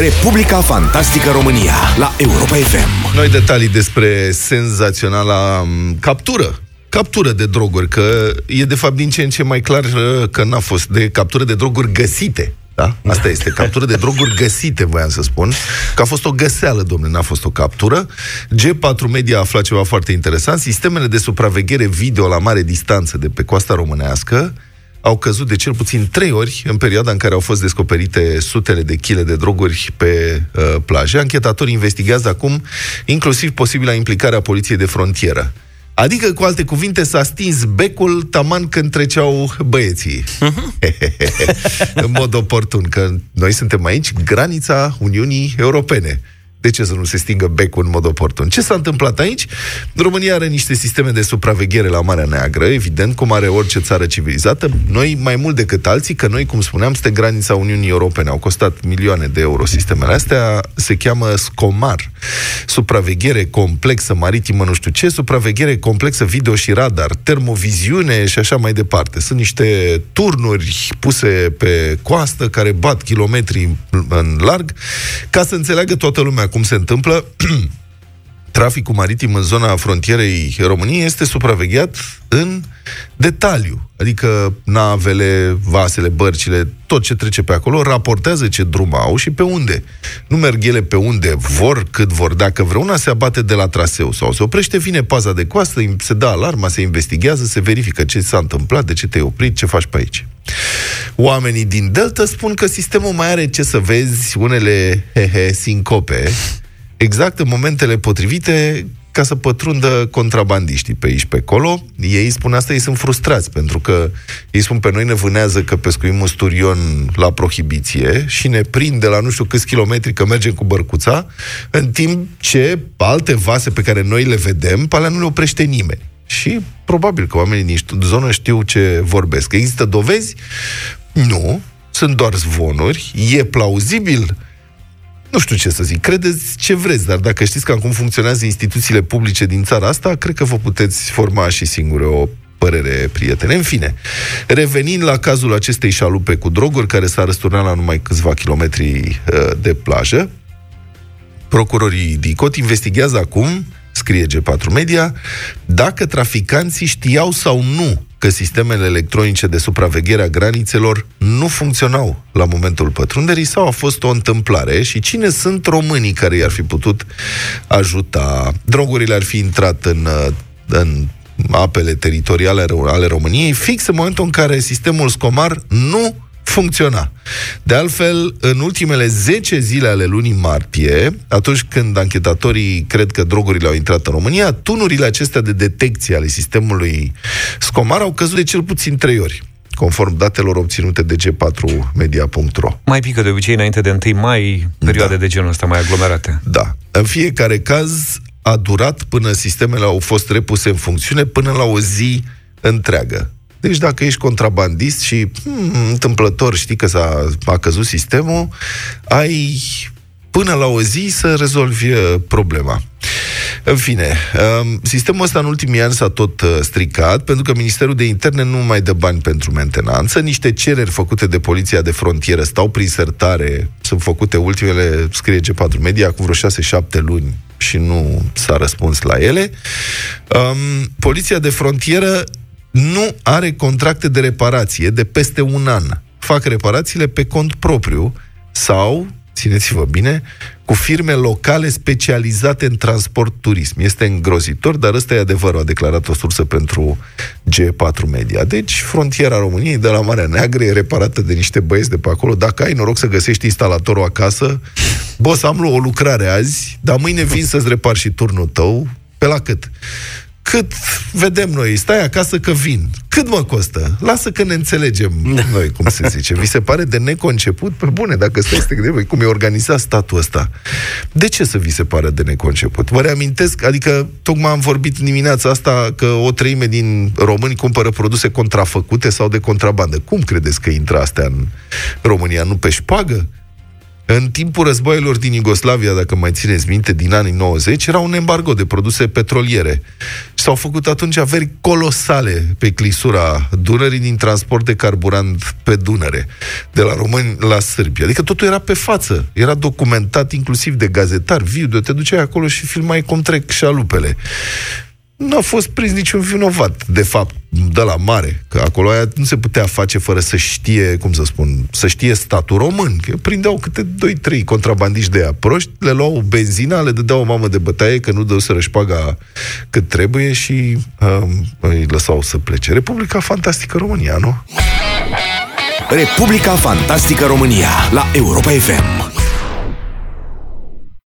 Republica Fantastică România la Europa FM. Noi detalii despre senzaționala m, captură captură de droguri, că e de fapt din ce în ce mai clar uh, că n-a fost de captură de droguri găsite. Da? Asta este, captură de droguri găsite, voiam să spun, că a fost o găseală, domnule, n-a fost o captură. G4 Media a aflat ceva foarte interesant. Sistemele de supraveghere video la mare distanță de pe coasta românească au căzut de cel puțin trei ori în perioada în care au fost descoperite sutele de chile de droguri pe uh, plaje. Anchetatorii investigează acum inclusiv posibila implicare a poliției de frontieră. Adică, cu alte cuvinte, s-a stins becul taman când treceau băieții. în mod oportun, că noi suntem aici, granița Uniunii Europene. De ce să nu se stingă becul în mod oportun? Ce s-a întâmplat aici? România are niște sisteme de supraveghere la Marea Neagră, evident, cum are orice țară civilizată. Noi, mai mult decât alții, că noi, cum spuneam, suntem granița Uniunii Europene. Au costat milioane de euro sistemele astea. Se cheamă SCOMAR. Supraveghere complexă maritimă, nu știu ce, supraveghere complexă video și radar, termoviziune și așa mai departe. Sunt niște turnuri puse pe coastă care bat kilometri în larg ca să înțeleagă toată lumea cum se întâmplă, traficul maritim în zona frontierei României este supravegheat în detaliu. Adică navele, vasele, bărcile, tot ce trece pe acolo, raportează ce drum au și pe unde. Nu merg ele pe unde vor, cât vor. Dacă vreuna se abate de la traseu sau se oprește, vine paza de coastă, se dă alarma, se investigează, se verifică ce s-a întâmplat, de ce te-ai oprit, ce faci pe aici. Oamenii din Delta spun că sistemul mai are ce să vezi, unele hehe, sincope, exact în momentele potrivite ca să pătrundă contrabandiștii pe aici, pe acolo. Ei spun asta, ei sunt frustrați, pentru că ei spun pe noi ne vânează că pescuim un sturion la prohibiție și ne prind de la nu știu câți kilometri că mergem cu bărcuța, în timp ce alte vase pe care noi le vedem, pe alea nu le oprește nimeni. Și probabil că oamenii din zonă știu ce vorbesc. Există dovezi? Nu. Sunt doar zvonuri. E plauzibil? Nu știu ce să zic, credeți ce vreți, dar dacă știți cam cum funcționează instituțiile publice din țara asta, cred că vă puteți forma și singure o părere, prietene. În fine, revenind la cazul acestei șalupe cu droguri, care s-a răsturnat la numai câțiva kilometri uh, de plajă, procurorii DICOT investigează acum, scrie G4 Media, dacă traficanții știau sau nu că sistemele electronice de supraveghere a granițelor nu funcționau la momentul pătrunderii sau a fost o întâmplare și cine sunt românii care i-ar fi putut ajuta. Drogurile ar fi intrat în, în apele teritoriale ale României fix în momentul în care sistemul Scomar nu funcționa. De altfel, în ultimele 10 zile ale lunii martie, atunci când anchetatorii cred că drogurile au intrat în România, tunurile acestea de detecție ale sistemului Scomar au căzut de cel puțin 3 ori conform datelor obținute de g4media.ro. Mai pică de obicei înainte de 1 mai perioade da. de genul ăsta mai aglomerate. Da. În fiecare caz a durat până sistemele au fost repuse în funcțiune până la o zi întreagă. Deci dacă ești contrabandist și hmm, întâmplător știi că s-a a căzut sistemul, ai până la o zi să rezolvi uh, problema. În fine, um, sistemul ăsta în ultimii ani s-a tot uh, stricat pentru că Ministerul de Interne nu mai dă bani pentru mentenanță, niște cereri făcute de Poliția de Frontieră stau prin sertare, sunt făcute ultimele, scrie G4 Media, cu vreo 6-7 luni și nu s-a răspuns la ele. Um, Poliția de Frontieră nu are contracte de reparație de peste un an. Fac reparațiile pe cont propriu sau, țineți-vă bine, cu firme locale specializate în transport turism. Este îngrozitor, dar ăsta e adevărul, a declarat o sursă pentru G4 Media. Deci, frontiera României de la Marea Neagră e reparată de niște băieți de pe acolo. Dacă ai noroc să găsești instalatorul acasă, boss, am o lucrare azi, dar mâine vin să-ți repar și turnul tău, pe la cât? Cât vedem noi, stai acasă că vin. Cât mă costă? Lasă că ne înțelegem da. noi, cum se zice. Vi se pare de neconceput? Pe bune, dacă stai să te gândești, cum e organizat statul ăsta. De ce să vi se pare de neconceput? Vă reamintesc, adică tocmai am vorbit dimineața asta că o treime din români cumpără produse contrafăcute sau de contrabandă. Cum credeți că intră astea în România? Nu pe șpagă? În timpul războaielor din Iugoslavia, dacă mai țineți minte, din anii 90, era un embargo de produse petroliere. Și s-au făcut atunci averi colosale pe clisura Dunării din transport de carburant pe Dunăre, de la români la sârbi. Adică totul era pe față, era documentat inclusiv de gazetari, video, te duceai acolo și filmai cum trec șalupele nu a fost prins niciun vinovat, de fapt, de la mare, că acolo aia nu se putea face fără să știe, cum să spun, să știe statul român, că prindeau câte 2-3 contrabandiști de aia proști, le luau benzina, le dădeau o mamă de bătaie că nu dă să rășpaga cât trebuie și um, îi lăsau să plece. Republica Fantastică România, nu? Republica Fantastică România la Europa FM.